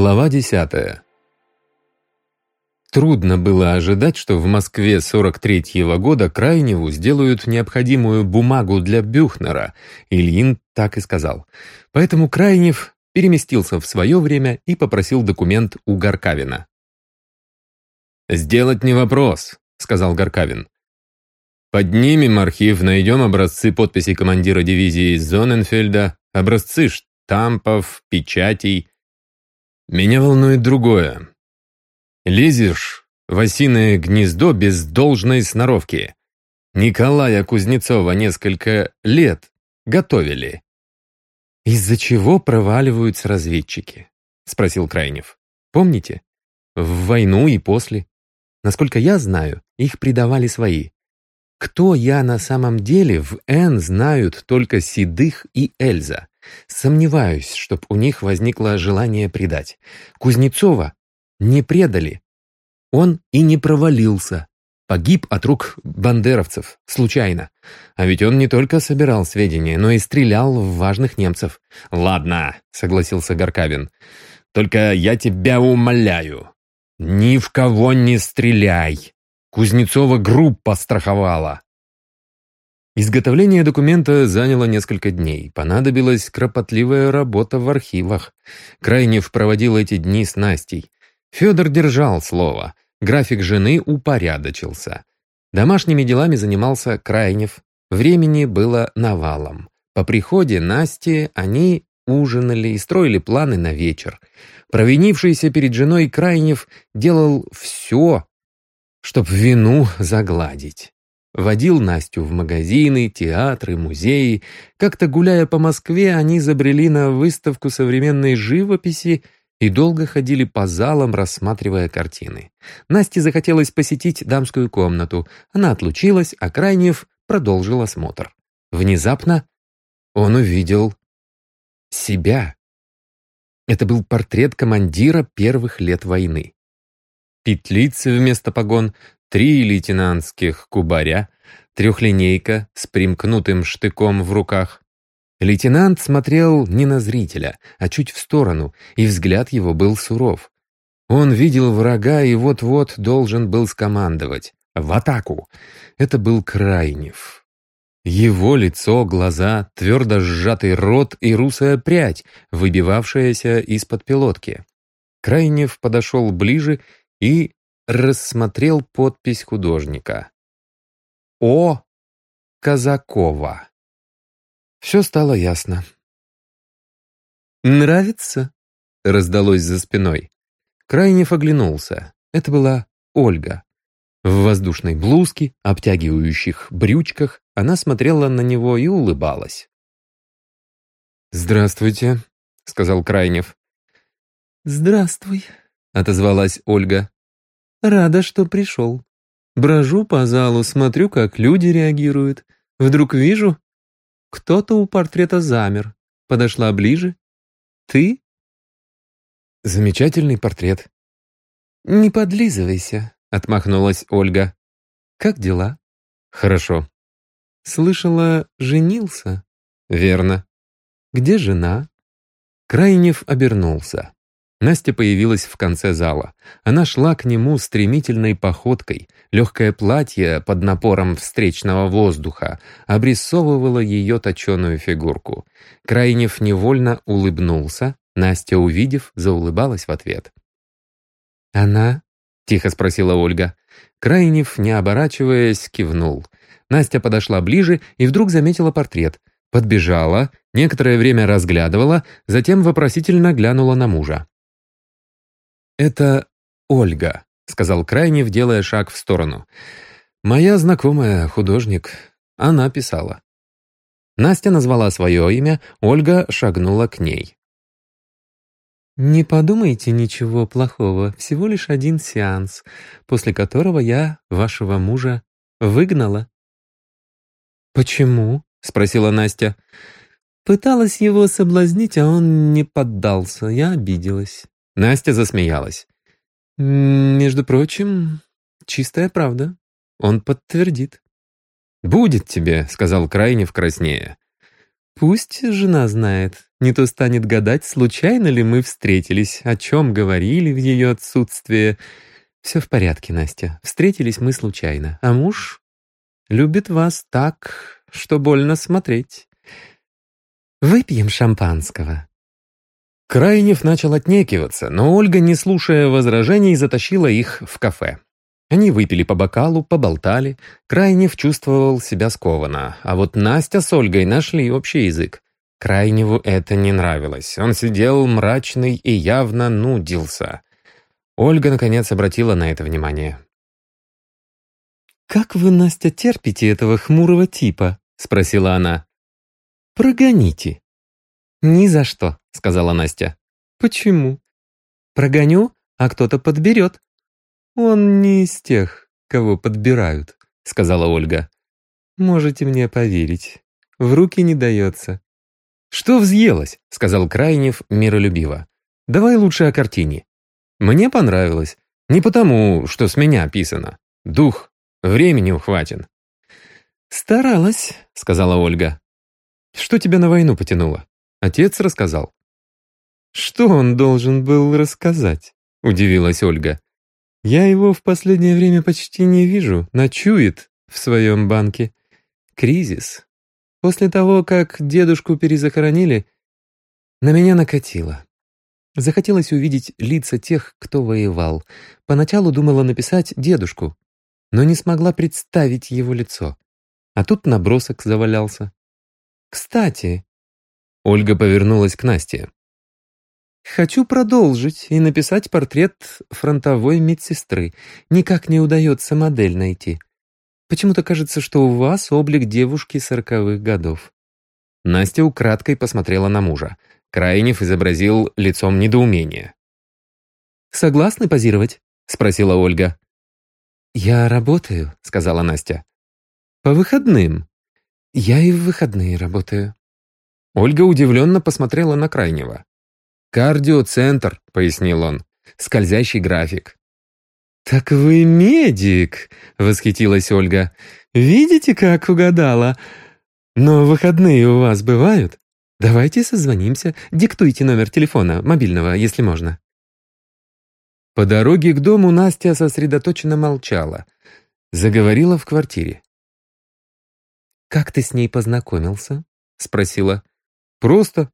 Глава десятая. Трудно было ожидать, что в Москве 43-го года Крайневу сделают необходимую бумагу для Бюхнера. Ильин так и сказал. Поэтому Крайнев переместился в свое время и попросил документ у Горкавина. «Сделать не вопрос», — сказал Горкавин. «Поднимем архив, найдем образцы подписей командира дивизии Зоненфельда, образцы штампов, печатей, меня волнует другое. Лезешь в осиное гнездо без должной сноровки. Николая Кузнецова несколько лет готовили. «Из-за чего проваливаются разведчики?» — спросил Крайнев. «Помните? В войну и после. Насколько я знаю, их предавали свои. Кто я на самом деле, в Н знают только Седых и Эльза. Сомневаюсь, чтоб у них возникло желание предать. Кузнецова не предали. Он и не провалился. Погиб от рук бандеровцев, случайно. А ведь он не только собирал сведения, но и стрелял в важных немцев. «Ладно», — согласился Горкавин. «Только я тебя умоляю, ни в кого не стреляй. Кузнецова группа страховала. Изготовление документа заняло несколько дней. Понадобилась кропотливая работа в архивах. Крайнев проводил эти дни с Настей. Федор держал слово. График жены упорядочился. Домашними делами занимался Крайнев. Времени было навалом. По приходе Насти они ужинали и строили планы на вечер. Провинившийся перед женой Крайнев делал все, чтоб вину загладить. Водил Настю в магазины, театры, музеи. Как-то гуляя по Москве, они забрели на выставку современной живописи и долго ходили по залам, рассматривая картины. Насте захотелось посетить дамскую комнату. Она отлучилась, а Крайнев продолжил осмотр. Внезапно он увидел себя. Это был портрет командира первых лет войны. Петлицы вместо погон, три лейтенантских кубаря, трехлинейка с примкнутым штыком в руках. Лейтенант смотрел не на зрителя, а чуть в сторону, и взгляд его был суров. Он видел врага и вот-вот должен был скомандовать. В атаку! Это был Крайнев. Его лицо, глаза, твердо сжатый рот и русая прядь, выбивавшаяся из-под пилотки. Крайнев подошел ближе и рассмотрел подпись художника. О. Казакова. Все стало ясно. «Нравится?» — раздалось за спиной. Крайнев оглянулся. Это была Ольга. В воздушной блузке, обтягивающих брючках, она смотрела на него и улыбалась. «Здравствуйте», — сказал Крайнев. «Здравствуй», — отозвалась Ольга. Рада, что пришел. Брожу по залу, смотрю, как люди реагируют. Вдруг вижу, кто-то у портрета замер. Подошла ближе. Ты? Замечательный портрет. Не подлизывайся, отмахнулась Ольга. Как дела? Хорошо. Слышала, женился? Верно. Где жена? Крайнев обернулся. Настя появилась в конце зала. Она шла к нему стремительной походкой. Легкое платье под напором встречного воздуха обрисовывало ее точеную фигурку. Крайнев невольно улыбнулся. Настя, увидев, заулыбалась в ответ. «Она?» — тихо спросила Ольга. Крайнев, не оборачиваясь, кивнул. Настя подошла ближе и вдруг заметила портрет. Подбежала, некоторое время разглядывала, затем вопросительно глянула на мужа. «Это Ольга», — сказал Крайнев, делая шаг в сторону. «Моя знакомая художник. Она писала». Настя назвала свое имя, Ольга шагнула к ней. «Не подумайте ничего плохого, всего лишь один сеанс, после которого я вашего мужа выгнала». «Почему?» — спросила Настя. «Пыталась его соблазнить, а он не поддался, я обиделась». Настя засмеялась. «Между прочим, чистая правда. Он подтвердит». «Будет тебе», — сказал Крайнев краснее. «Пусть жена знает. Не то станет гадать, случайно ли мы встретились, о чем говорили в ее отсутствие. Все в порядке, Настя. Встретились мы случайно. А муж любит вас так, что больно смотреть. Выпьем шампанского. Крайнев начал отнекиваться, но Ольга, не слушая возражений, затащила их в кафе. Они выпили по бокалу, поболтали. Крайнев чувствовал себя скованно, а вот Настя с Ольгой нашли общий язык. Крайневу это не нравилось. Он сидел мрачный и явно нудился. Ольга, наконец, обратила на это внимание. «Как вы, Настя, терпите этого хмурого типа?» — спросила она. «Прогоните». «Ни за что», — сказала Настя. «Почему?» «Прогоню, а кто-то подберет». «Он не из тех, кого подбирают», — сказала Ольга. «Можете мне поверить. В руки не дается». «Что взъелось?» — сказал Крайнев миролюбиво. «Давай лучше о картине. Мне понравилось. Не потому, что с меня описано. Дух Времени ухватен». «Старалась», — сказала Ольга. «Что тебя на войну потянуло?» Отец рассказал. «Что он должен был рассказать?» — удивилась Ольга. «Я его в последнее время почти не вижу, ночует в своем банке. Кризис. После того, как дедушку перезахоронили, на меня накатило. Захотелось увидеть лица тех, кто воевал. Поначалу думала написать дедушку, но не смогла представить его лицо. А тут набросок завалялся. «Кстати...» Ольга повернулась к Насте. «Хочу продолжить и написать портрет фронтовой медсестры. Никак не удается модель найти. Почему-то кажется, что у вас облик девушки сороковых годов». Настя украдкой посмотрела на мужа. Крайнев изобразил лицом недоумение. «Согласны позировать?» — спросила Ольга. «Я работаю», — сказала Настя. «По выходным?» «Я и в выходные работаю». Ольга удивленно посмотрела на Крайнего. «Кардиоцентр», — пояснил он. «Скользящий график». «Так вы медик!» — восхитилась Ольга. «Видите, как угадала? Но выходные у вас бывают? Давайте созвонимся. Диктуйте номер телефона, мобильного, если можно». По дороге к дому Настя сосредоточенно молчала. Заговорила в квартире. «Как ты с ней познакомился?» — спросила. «Просто.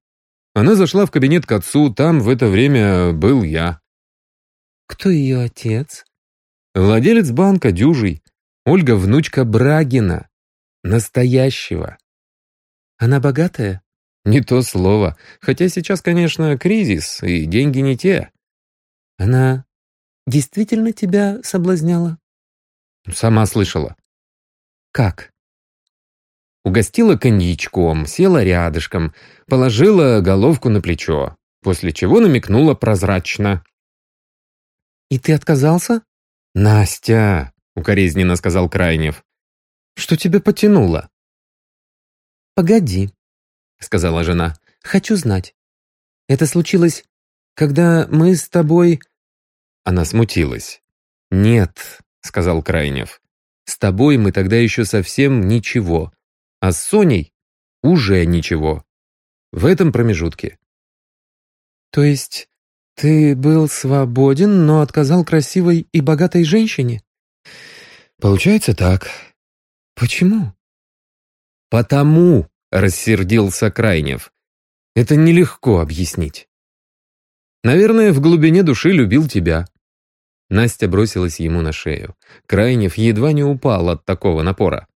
Она зашла в кабинет к отцу, там в это время был я». «Кто ее отец?» «Владелец банка, дюжий. Ольга, внучка Брагина. Настоящего». «Она богатая?» «Не то слово. Хотя сейчас, конечно, кризис, и деньги не те». «Она действительно тебя соблазняла?» «Сама слышала». «Как?» Угостила коньячком, села рядышком, положила головку на плечо, после чего намекнула прозрачно. «И ты отказался?» «Настя!» — укоризненно сказал Крайнев. «Что тебя потянуло?» «Погоди», — сказала жена. «Хочу знать. Это случилось, когда мы с тобой...» Она смутилась. «Нет», — сказал Крайнев. «С тобой мы тогда еще совсем ничего, а с Соней уже ничего. В этом промежутке». «То есть ты был свободен, но отказал красивой и богатой женщине?» «Получается так». «Почему?» «Потому», — рассердился Крайнев. «Это нелегко объяснить». Наверное, в глубине души любил тебя». Настя бросилась ему на шею. Крайнев едва не упал от такого напора.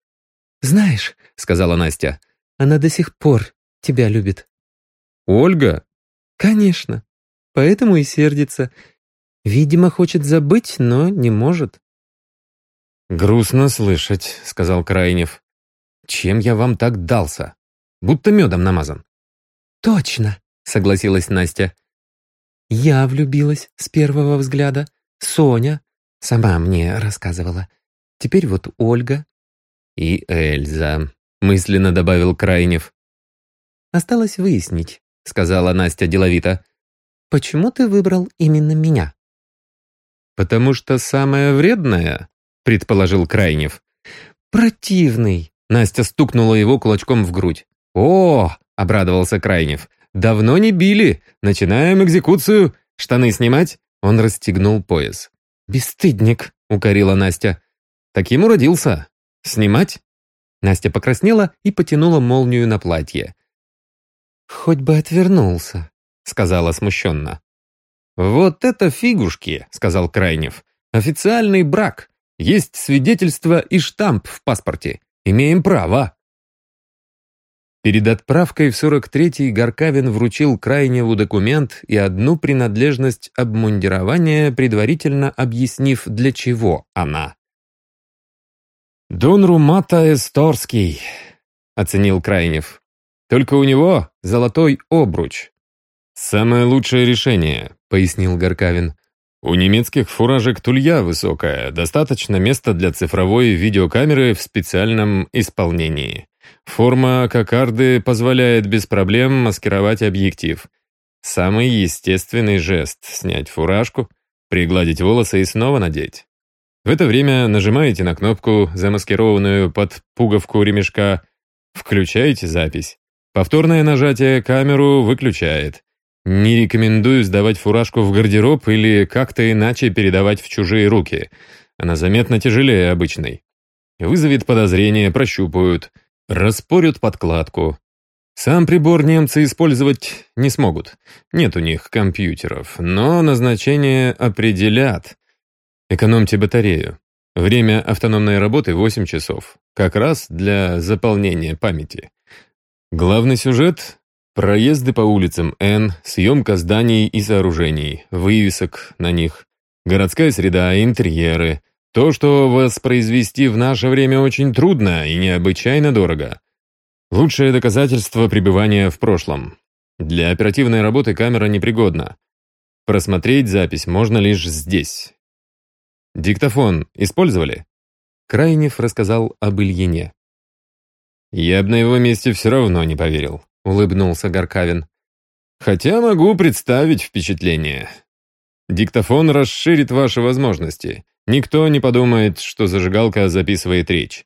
«Знаешь», — сказала Настя, — «она до сих пор тебя любит». «Ольга?» «Конечно. Поэтому и сердится. Видимо, хочет забыть, но не может». «Грустно слышать», — сказал Крайнев. «Чем я вам так дался? Будто медом намазан». «Точно», — согласилась Настя. Я влюбилась с первого взгляда. Соня сама мне рассказывала. Теперь вот Ольга. И Эльза, мысленно добавил Крайнев. Осталось выяснить, сказала Настя деловито. Почему ты выбрал именно меня? Потому что самая вредная, предположил Крайнев. Противный. Настя стукнула его кулачком в грудь. О, обрадовался Крайнев. «Давно не били! Начинаем экзекуцию! Штаны снимать?» Он расстегнул пояс. «Бесстыдник!» — укорила Настя. «Таким уродился! Снимать?» Настя покраснела и потянула молнию на платье. «Хоть бы отвернулся», — сказала смущенно. «Вот это фигушки», — сказал Крайнев. «Официальный брак. Есть свидетельство и штамп в паспорте. Имеем право». Перед отправкой в 43-й Горкавин вручил Крайневу документ и одну принадлежность обмундирования, предварительно объяснив, для чего она. «Дон Румата Эсторский», — оценил Крайнев. «Только у него золотой обруч». «Самое лучшее решение», — пояснил Горкавин. «У немецких фуражек тулья высокая, достаточно места для цифровой видеокамеры в специальном исполнении. Форма кокарды позволяет без проблем маскировать объектив. Самый естественный жест — снять фуражку, пригладить волосы и снова надеть. В это время нажимаете на кнопку, замаскированную под пуговку ремешка, включаете запись. Повторное нажатие камеру выключает. Не рекомендую сдавать фуражку в гардероб или как-то иначе передавать в чужие руки. Она заметно тяжелее обычной. Вызовет подозрение, прощупают, распорют подкладку. Сам прибор немцы использовать не смогут. Нет у них компьютеров, но назначение определят. Экономьте батарею. Время автономной работы 8 часов. Как раз для заполнения памяти. Главный сюжет – проезды по улицам Н, съемка зданий и сооружений, вывесок на них, городская среда, интерьеры. То, что воспроизвести в наше время очень трудно и необычайно дорого. Лучшее доказательство пребывания в прошлом. Для оперативной работы камера непригодна. Просмотреть запись можно лишь здесь, Диктофон использовали?» Крайнев рассказал об Ильине. «Я бы на его месте все равно не поверил», — улыбнулся Горкавин. «Хотя могу представить впечатление. Диктофон расширит ваши возможности. Никто не подумает, что зажигалка записывает речь.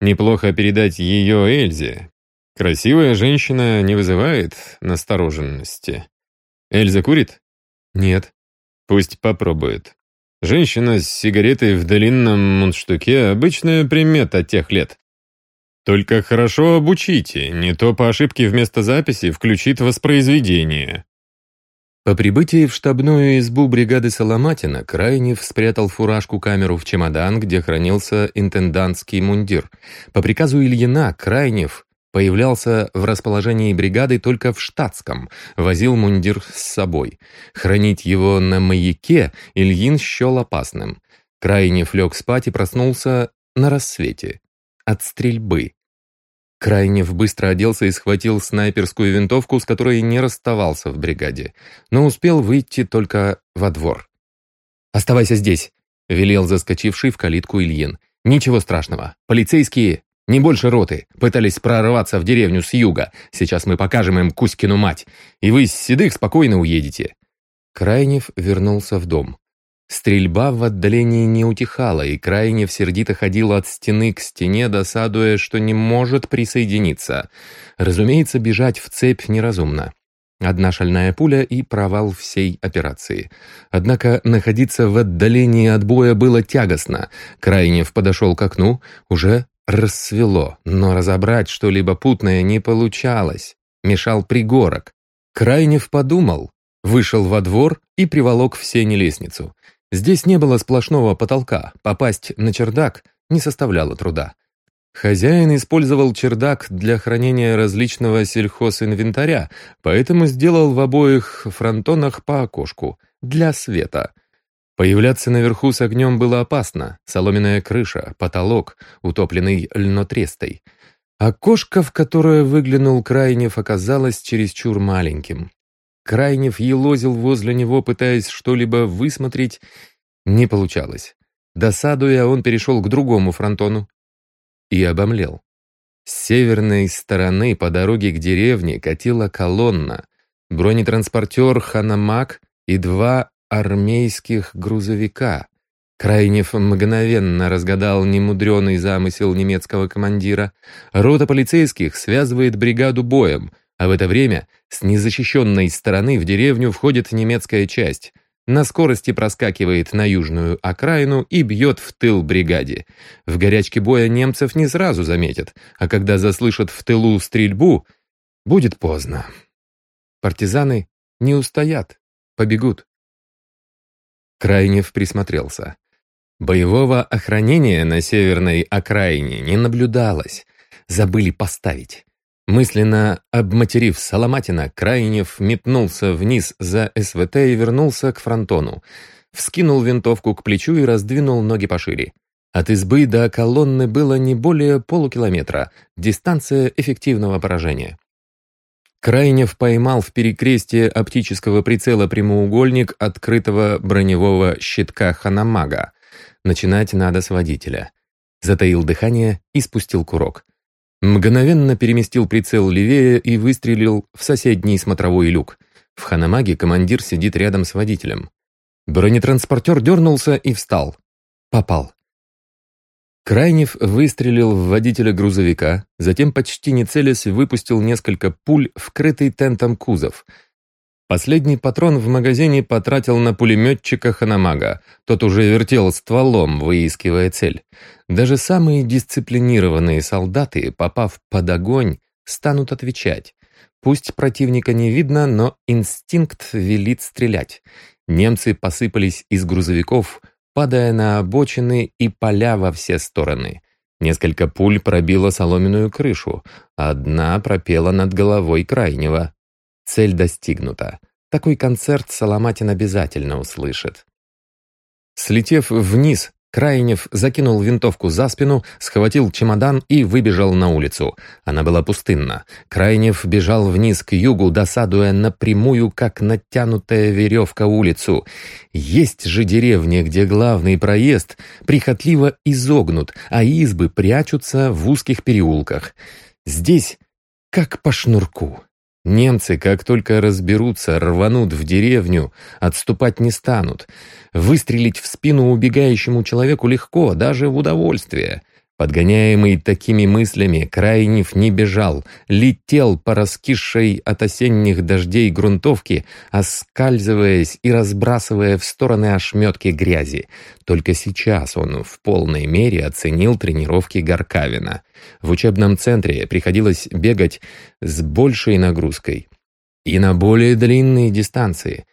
Неплохо передать ее Эльзе. Красивая женщина не вызывает настороженности. Эльза курит? Нет. Пусть попробует. Женщина с сигаретой в длинном мундштуке – обычная примета тех лет. Только хорошо обучите, не то по ошибке вместо записи включит воспроизведение. По прибытии в штабную избу бригады Соломатина Крайнев спрятал фуражку-камеру в чемодан, где хранился интендантский мундир. По приказу Ильина Крайнев Появлялся в расположении бригады только в штатском, возил мундир с собой. Хранить его на маяке Ильин счел опасным. Крайнев лег спать и проснулся на рассвете. От стрельбы. Крайнев быстро оделся и схватил снайперскую винтовку, с которой не расставался в бригаде, но успел выйти только во двор. «Оставайся здесь», — велел заскочивший в калитку Ильин. «Ничего страшного. Полицейские не больше роты. Пытались прорваться в деревню с юга. Сейчас мы покажем им Кузькину мать. И вы с седых спокойно уедете». Крайнев вернулся в дом. Стрельба в отдалении не утихала, и Крайнев сердито ходил от стены к стене, досадуя, что не может присоединиться. Разумеется, бежать в цепь неразумно. Одна шальная пуля и провал всей операции. Однако находиться в отдалении от боя было тягостно. Крайнев подошел к окну, уже Рассвело, но разобрать что-либо путное не получалось. Мешал пригорок. Крайнев подумал, вышел во двор и приволок в сени лестницу. Здесь не было сплошного потолка, попасть на чердак не составляло труда. Хозяин использовал чердак для хранения различного сельхозинвентаря, поэтому сделал в обоих фронтонах по окошку, для света. Появляться наверху с огнем было опасно. Соломенная крыша, потолок, утопленный льнотрестой. Окошко, в которое выглянул Крайнев, оказалось чересчур маленьким. Крайнев елозил возле него, пытаясь что-либо высмотреть. Не получалось. Досадуя, он перешел к другому фронтону и обомлел. С северной стороны по дороге к деревне катила колонна, бронетранспортер «Ханамак» и два армейских грузовика. Крайнев мгновенно разгадал немудреный замысел немецкого командира. Рота полицейских связывает бригаду боем, А в это время с незащищенной стороны в деревню входит немецкая часть. На скорости проскакивает на южную окраину и бьет в тыл бригаде. В горячке боя немцев не сразу заметят, а когда заслышат в тылу стрельбу, будет поздно. Партизаны не устоят, побегут. Крайнев присмотрелся. Боевого охранения на северной окраине не наблюдалось. Забыли поставить. Мысленно обматерив Соломатина, Крайнев метнулся вниз за СВТ и вернулся к фронтону. Вскинул винтовку к плечу и раздвинул ноги пошире. От избы до колонны было не более полукилометра, дистанция эффективного поражения. Крайнев поймал в перекрестие оптического прицела прямоугольник открытого броневого щитка Ханамага. Начинать надо с водителя. Затаил дыхание и спустил курок. Мгновенно переместил прицел левее и выстрелил в соседний смотровой люк. В Ханамаге командир сидит рядом с водителем. Бронетранспортер дернулся и встал. Попал. Крайнев выстрелил в водителя грузовика, затем почти не целясь выпустил несколько пуль в крытый тентом кузов — Последний патрон в магазине потратил на пулеметчика Ханамага. Тот уже вертел стволом, выискивая цель. Даже самые дисциплинированные солдаты, попав под огонь, станут отвечать. Пусть противника не видно, но инстинкт велит стрелять. Немцы посыпались из грузовиков, падая на обочины и поля во все стороны. Несколько пуль пробило соломенную крышу, одна пропела над головой крайнего. Цель достигнута. Такой концерт Соломатин обязательно услышит. Слетев вниз, Крайнев закинул винтовку за спину, схватил чемодан и выбежал на улицу. Она была пустынна. Крайнев бежал вниз к югу, досадуя напрямую, как натянутая веревка улицу. Есть же деревни, где главный проезд прихотливо изогнут, а избы прячутся в узких переулках. Здесь как по шнурку. Немцы, как только разберутся, рванут в деревню, отступать не станут. Выстрелить в спину убегающему человеку легко, даже в удовольствие. Подгоняемый такими мыслями, Крайнев не бежал, летел по раскисшей от осенних дождей грунтовке, оскальзываясь и разбрасывая в стороны ошметки грязи. Только сейчас он в полной мере оценил тренировки Горкавина. В учебном центре приходилось бегать с большей нагрузкой и на более длинные дистанции.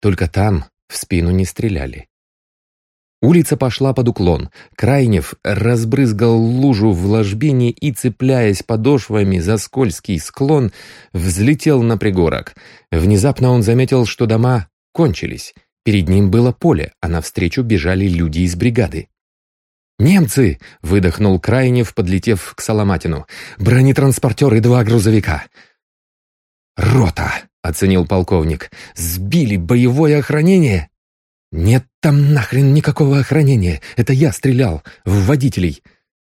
Только там в спину не стреляли. Улица пошла под уклон. Крайнев разбрызгал лужу в ложбине и, цепляясь подошвами за скользкий склон, взлетел на пригорок. Внезапно он заметил, что дома кончились. Перед ним было поле, а навстречу бежали люди из бригады. «Немцы!» — выдохнул Крайнев, подлетев к Соломатину. «Бронетранспортер и два грузовика!» «Рота!» — оценил полковник. «Сбили боевое охранение!» «Нет там нахрен никакого охранения! Это я стрелял! В водителей!»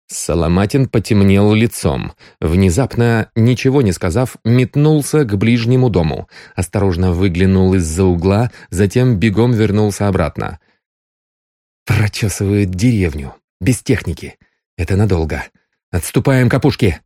Соломатин потемнел лицом. Внезапно, ничего не сказав, метнулся к ближнему дому. Осторожно выглянул из-за угла, затем бегом вернулся обратно. «Прочесывают деревню. Без техники. Это надолго. Отступаем к опушке!»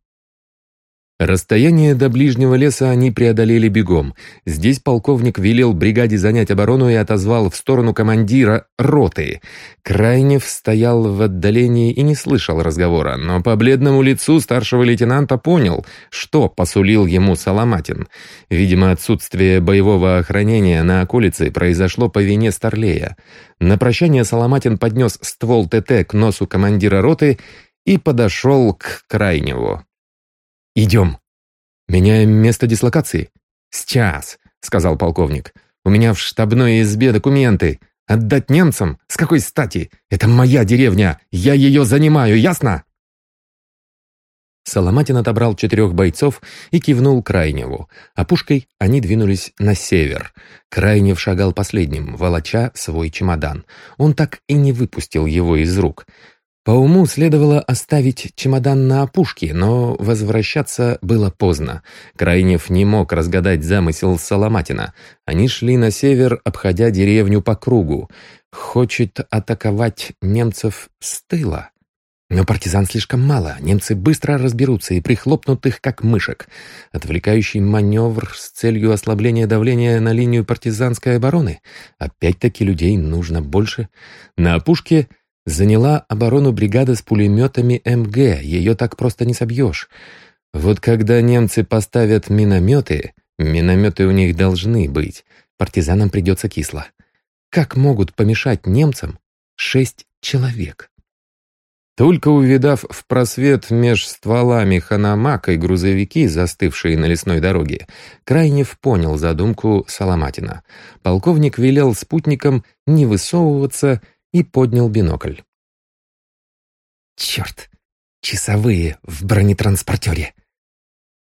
Расстояние до ближнего леса они преодолели бегом. Здесь полковник велел бригаде занять оборону и отозвал в сторону командира роты. Крайнев стоял в отдалении и не слышал разговора, но по бледному лицу старшего лейтенанта понял, что посулил ему Соломатин. Видимо, отсутствие боевого охранения на околице произошло по вине Старлея. На прощание Соломатин поднес ствол ТТ к носу командира роты и подошел к Крайневу. «Идем. Меняем место дислокации». «Сейчас», — сказал полковник. «У меня в штабной избе документы. Отдать немцам? С какой стати? Это моя деревня. Я ее занимаю, ясно?» Соломатин отобрал четырех бойцов и кивнул Крайневу. А пушкой они двинулись на север. Крайнев шагал последним, волоча свой чемодан. Он так и не выпустил его из рук. По уму следовало оставить чемодан на опушке, но возвращаться было поздно. Крайнев не мог разгадать замысел Соломатина. Они шли на север, обходя деревню по кругу. Хочет атаковать немцев с тыла. Но партизан слишком мало, немцы быстро разберутся и прихлопнут их, как мышек. Отвлекающий маневр с целью ослабления давления на линию партизанской обороны. Опять-таки людей нужно больше. На опушке заняла оборону бригада с пулеметами МГ, ее так просто не собьешь. Вот когда немцы поставят минометы, минометы у них должны быть, партизанам придется кисло. Как могут помешать немцам шесть человек? Только увидав в просвет меж стволами ханамака и грузовики, застывшие на лесной дороге, Крайнев понял задумку Соломатина. Полковник велел спутникам не высовываться и поднял бинокль. «Черт! Часовые в бронетранспортере!»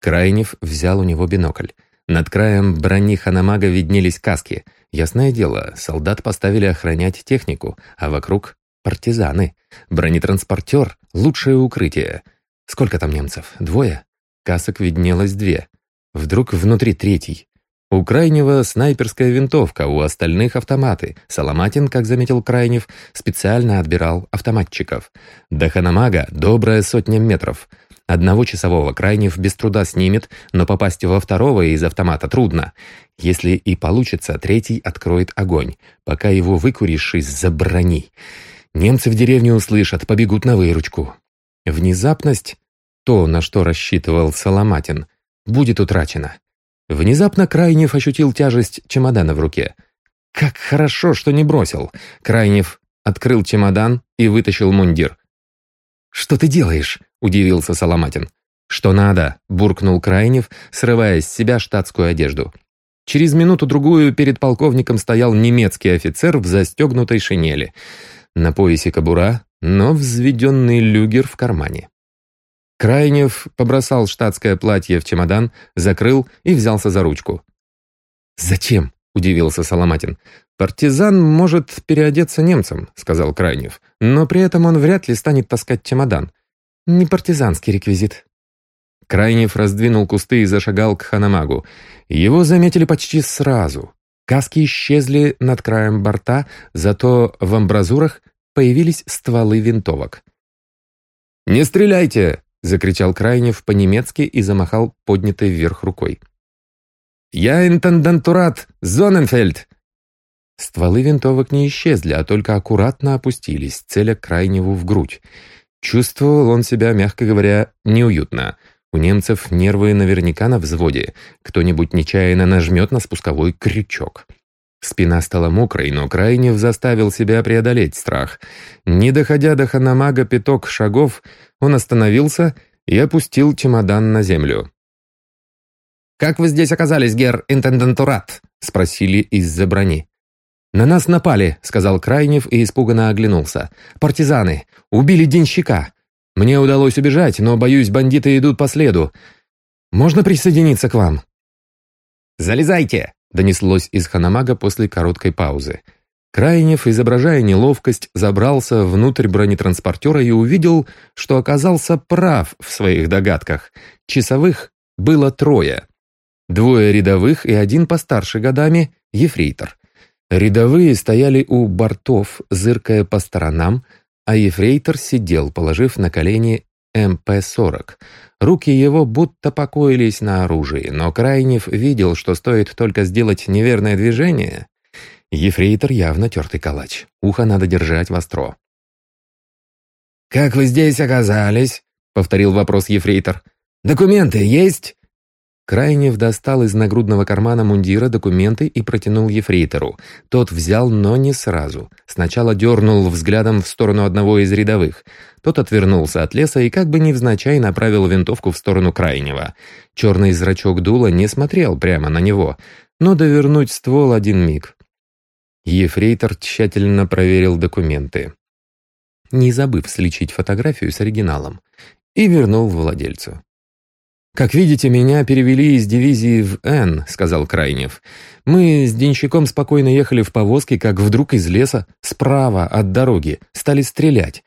Крайнев взял у него бинокль. Над краем брони Ханамага виднелись каски. Ясное дело, солдат поставили охранять технику, а вокруг Партизаны. Бронетранспортер — лучшее укрытие. Сколько там немцев? Двое? Касок виднелось две. Вдруг внутри третий. У крайнего снайперская винтовка, у остальных автоматы. Соломатин, как заметил Крайнев, специально отбирал автоматчиков. До Ханамага добрая сотня метров. Одного часового Крайнев без труда снимет, но попасть во второго из автомата трудно. Если и получится, третий откроет огонь, пока его выкуришь из-за брони. Немцы в деревне услышат, побегут на выручку. Внезапность, то, на что рассчитывал Соломатин, будет утрачена. Внезапно Крайнев ощутил тяжесть чемодана в руке. Как хорошо, что не бросил. Крайнев открыл чемодан и вытащил мундир. «Что ты делаешь?» – удивился Соломатин. «Что надо?» – буркнул Крайнев, срывая с себя штатскую одежду. Через минуту-другую перед полковником стоял немецкий офицер в застегнутой шинели – на поясе кобура, но взведенный люгер в кармане. Крайнев побросал штатское платье в чемодан, закрыл и взялся за ручку. «Зачем?» — удивился Соломатин. «Партизан может переодеться немцем», — сказал Крайнев. «Но при этом он вряд ли станет таскать чемодан. Не партизанский реквизит». Крайнев раздвинул кусты и зашагал к Ханамагу. Его заметили почти сразу. Каски исчезли над краем борта, зато в амбразурах появились стволы винтовок. «Не стреляйте!» — закричал Крайнев по-немецки и замахал поднятой вверх рукой. «Я интендантурат Зоненфельд!» Стволы винтовок не исчезли, а только аккуратно опустились, целя Крайневу в грудь. Чувствовал он себя, мягко говоря, неуютно — у немцев нервы наверняка на взводе. Кто-нибудь нечаянно нажмет на спусковой крючок. Спина стала мокрой, но Крайнев заставил себя преодолеть страх. Не доходя до Ханамага пяток шагов, он остановился и опустил чемодан на землю. «Как вы здесь оказались, гер интендантурат?» — спросили из-за брони. «На нас напали», — сказал Крайнев и испуганно оглянулся. «Партизаны! Убили денщика! Мне удалось убежать, но, боюсь, бандиты идут по следу. Можно присоединиться к вам?» «Залезайте!» — донеслось из Ханамага после короткой паузы. Крайнев, изображая неловкость, забрался внутрь бронетранспортера и увидел, что оказался прав в своих догадках. Часовых было трое. Двое рядовых и один постарше годами — ефрейтор. Рядовые стояли у бортов, зыркая по сторонам, а ефрейтор сидел, положив на колени МП-40. Руки его будто покоились на оружии, но Крайнев видел, что стоит только сделать неверное движение. Ефрейтор явно тертый калач. Ухо надо держать востро. «Как вы здесь оказались?» — повторил вопрос ефрейтор. «Документы есть?» Крайнев достал из нагрудного кармана мундира документы и протянул ефрейтору. Тот взял, но не сразу. Сначала дернул взглядом в сторону одного из рядовых. Тот отвернулся от леса и как бы невзначай направил винтовку в сторону крайнего. Черный зрачок дула не смотрел прямо на него, но довернуть ствол один миг. Ефрейтор тщательно проверил документы, не забыв сличить фотографию с оригиналом, и вернул владельцу. «Как видите, меня перевели из дивизии в Н», — сказал Крайнев. «Мы с денщиком спокойно ехали в повозке, как вдруг из леса, справа от дороги, стали стрелять.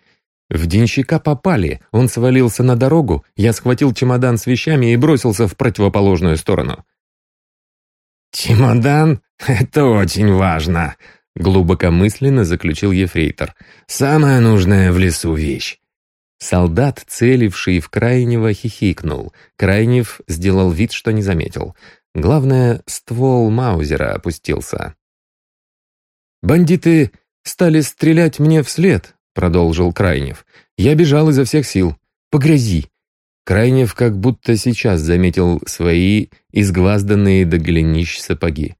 В денщика попали, он свалился на дорогу, я схватил чемодан с вещами и бросился в противоположную сторону». «Чемодан? Это очень важно», — глубокомысленно заключил ефрейтор. «Самая нужная в лесу вещь. Солдат, целивший в Крайнего, хихикнул. Крайнев сделал вид, что не заметил. Главное, ствол Маузера опустился. «Бандиты стали стрелять мне вслед», — продолжил Крайнев. «Я бежал изо всех сил. По грязи». Крайнев как будто сейчас заметил свои изгвазданные до голенищ сапоги.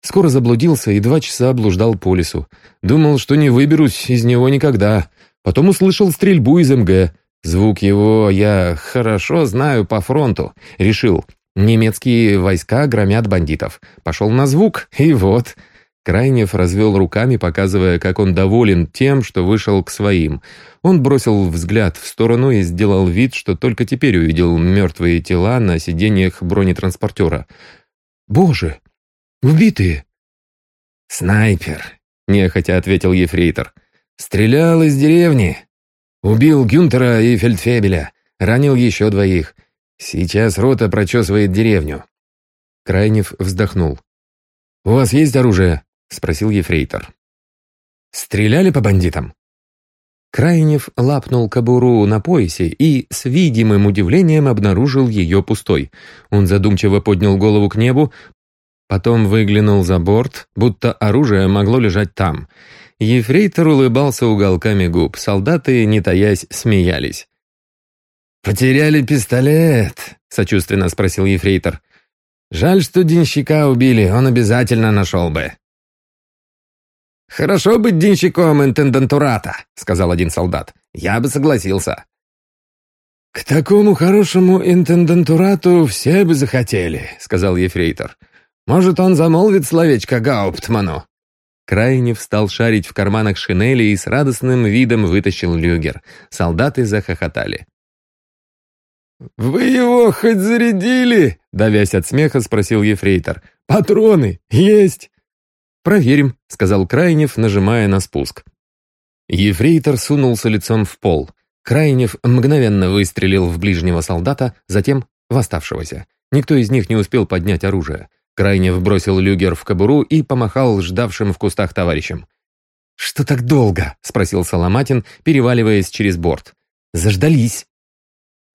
Скоро заблудился и два часа блуждал по лесу. Думал, что не выберусь из него никогда. Потом услышал стрельбу из МГ. Звук его я хорошо знаю по фронту. Решил, немецкие войска громят бандитов. Пошел на звук, и вот... Крайнев развел руками, показывая, как он доволен тем, что вышел к своим. Он бросил взгляд в сторону и сделал вид, что только теперь увидел мертвые тела на сиденьях бронетранспортера. «Боже! Убитые!» «Снайпер», — нехотя ответил ефрейтор. «Стрелял из деревни. Убил Гюнтера и Фельдфебеля. Ранил еще двоих. Сейчас рота прочесывает деревню». Крайнев вздохнул. «У вас есть оружие?» — спросил ефрейтор. «Стреляли по бандитам?» Крайнев лапнул кобуру на поясе и с видимым удивлением обнаружил ее пустой. Он задумчиво поднял голову к небу, Потом выглянул за борт, будто оружие могло лежать там. Ефрейтор улыбался уголками губ, солдаты, не таясь, смеялись. «Потеряли пистолет?» — сочувственно спросил ефрейтор. «Жаль, что денщика убили, он обязательно нашел бы». «Хорошо быть денщиком интендантурата», — сказал один солдат. «Я бы согласился». «К такому хорошему интендантурату все бы захотели», — сказал ефрейтор. Может, он замолвит словечко Гауптману?» Крайнев стал шарить в карманах шинели и с радостным видом вытащил люгер. Солдаты захохотали. «Вы его хоть зарядили?» — давясь от смеха, спросил ефрейтор. «Патроны есть?» «Проверим», — сказал Крайнев, нажимая на спуск. Ефрейтор сунулся лицом в пол. Крайнев мгновенно выстрелил в ближнего солдата, затем в оставшегося. Никто из них не успел поднять оружие. Крайне вбросил люгер в кобуру и помахал ждавшим в кустах товарищам. «Что так долго?» — спросил Соломатин, переваливаясь через борт. «Заждались».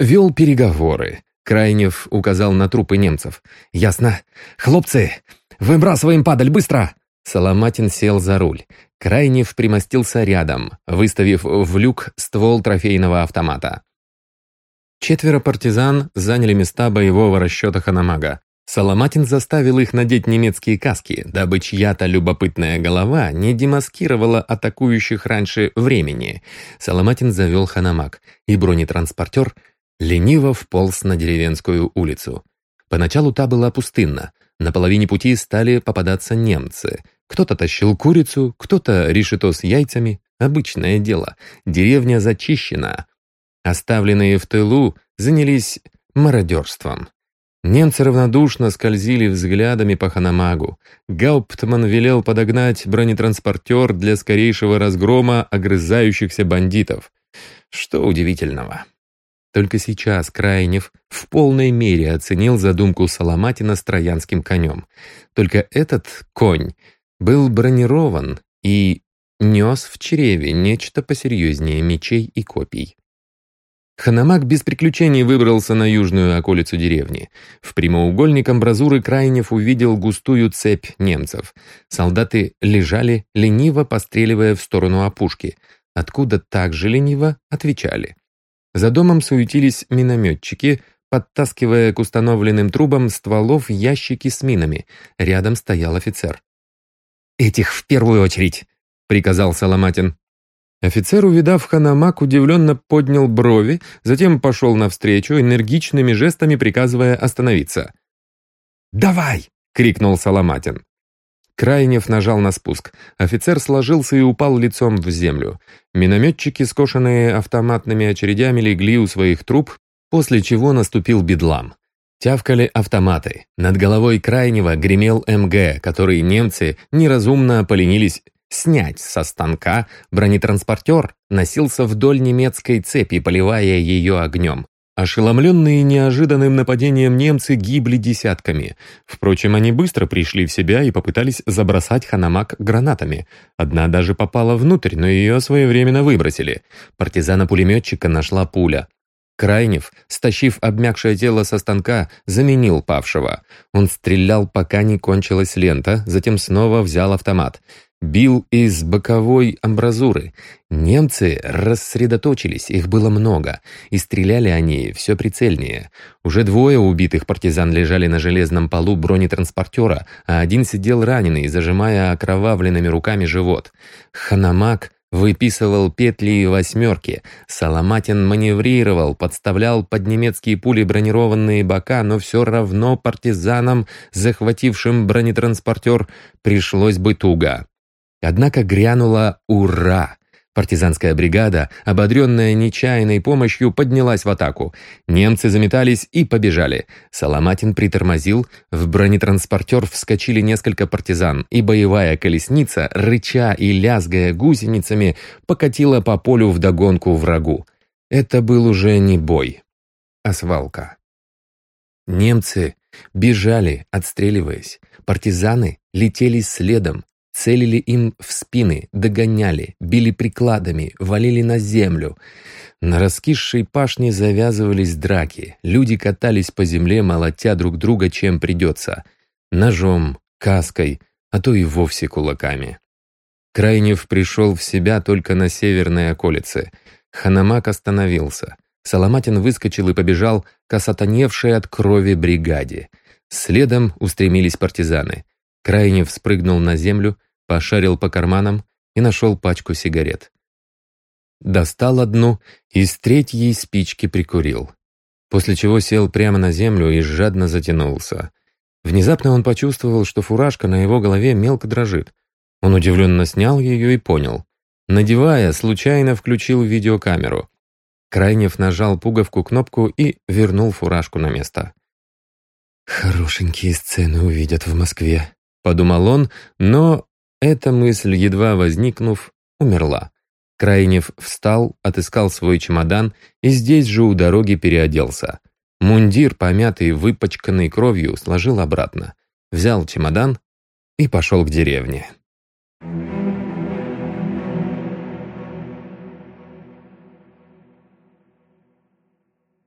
Вел переговоры. Крайнев указал на трупы немцев. «Ясно. Хлопцы, выбрасываем падаль, быстро!» Соломатин сел за руль. Крайнев примостился рядом, выставив в люк ствол трофейного автомата. Четверо партизан заняли места боевого расчета Ханамага. Соломатин заставил их надеть немецкие каски, дабы чья-то любопытная голова не демаскировала атакующих раньше времени. Соломатин завел ханамак, и бронетранспортер лениво вполз на деревенскую улицу. Поначалу та была пустынна. На половине пути стали попадаться немцы. Кто-то тащил курицу, кто-то решето с яйцами. Обычное дело. Деревня зачищена. Оставленные в тылу занялись мародерством. Немцы равнодушно скользили взглядами по Ханамагу. Гауптман велел подогнать бронетранспортер для скорейшего разгрома огрызающихся бандитов. Что удивительного. Только сейчас Крайнев в полной мере оценил задумку Соломатина с троянским конем. Только этот конь был бронирован и нес в чреве нечто посерьезнее мечей и копий. Ханамак без приключений выбрался на южную околицу деревни. В прямоугольник амбразуры Крайнев увидел густую цепь немцев. Солдаты лежали, лениво постреливая в сторону опушки. Откуда так же лениво отвечали. За домом суетились минометчики, подтаскивая к установленным трубам стволов ящики с минами. Рядом стоял офицер. «Этих в первую очередь!» — приказал Соломатин. Офицер, увидав Ханамак, удивленно поднял брови, затем пошел навстречу, энергичными жестами приказывая остановиться. «Давай!» — крикнул Соломатин. Крайнев нажал на спуск. Офицер сложился и упал лицом в землю. Минометчики, скошенные автоматными очередями, легли у своих труб, после чего наступил бедлам. Тявкали автоматы. Над головой Крайнего гремел МГ, который немцы неразумно поленились снять со станка, бронетранспортер носился вдоль немецкой цепи, поливая ее огнем. Ошеломленные неожиданным нападением немцы гибли десятками. Впрочем, они быстро пришли в себя и попытались забросать Ханамак гранатами. Одна даже попала внутрь, но ее своевременно выбросили. Партизана-пулеметчика нашла пуля. Крайнев, стащив обмякшее тело со станка, заменил павшего. Он стрелял, пока не кончилась лента, затем снова взял автомат. Бил из боковой амбразуры. Немцы рассредоточились, их было много, и стреляли они все прицельнее. Уже двое убитых партизан лежали на железном полу бронетранспортера, а один сидел раненый, зажимая окровавленными руками живот. Ханамак выписывал петли и восьмерки. Соломатин маневрировал, подставлял под немецкие пули бронированные бока, но все равно партизанам, захватившим бронетранспортер, пришлось бы туго. Однако грянуло «Ура!». Партизанская бригада, ободренная нечаянной помощью, поднялась в атаку. Немцы заметались и побежали. Соломатин притормозил, в бронетранспортер вскочили несколько партизан, и боевая колесница, рыча и лязгая гусеницами, покатила по полю вдогонку врагу. Это был уже не бой, а свалка. Немцы бежали, отстреливаясь. Партизаны летели следом, Целили им в спины, догоняли, били прикладами, валили на землю. На раскисшей пашне завязывались драки. Люди катались по земле, молотя друг друга, чем придется. Ножом, каской, а то и вовсе кулаками. Крайнев пришел в себя только на северной околице. Ханамак остановился. Соломатин выскочил и побежал к осатаневшей от крови бригаде. Следом устремились партизаны. Крайнев спрыгнул на землю, пошарил по карманам и нашел пачку сигарет. Достал одну и с третьей спички прикурил. После чего сел прямо на землю и жадно затянулся. Внезапно он почувствовал, что фуражка на его голове мелко дрожит. Он удивленно снял ее и понял. Надевая, случайно включил видеокамеру. Крайнев нажал пуговку кнопку и вернул фуражку на место. «Хорошенькие сцены увидят в Москве», — подумал он, но эта мысль, едва возникнув, умерла. Крайнев встал, отыскал свой чемодан и здесь же у дороги переоделся. Мундир, помятый, выпачканный кровью, сложил обратно. Взял чемодан и пошел к деревне.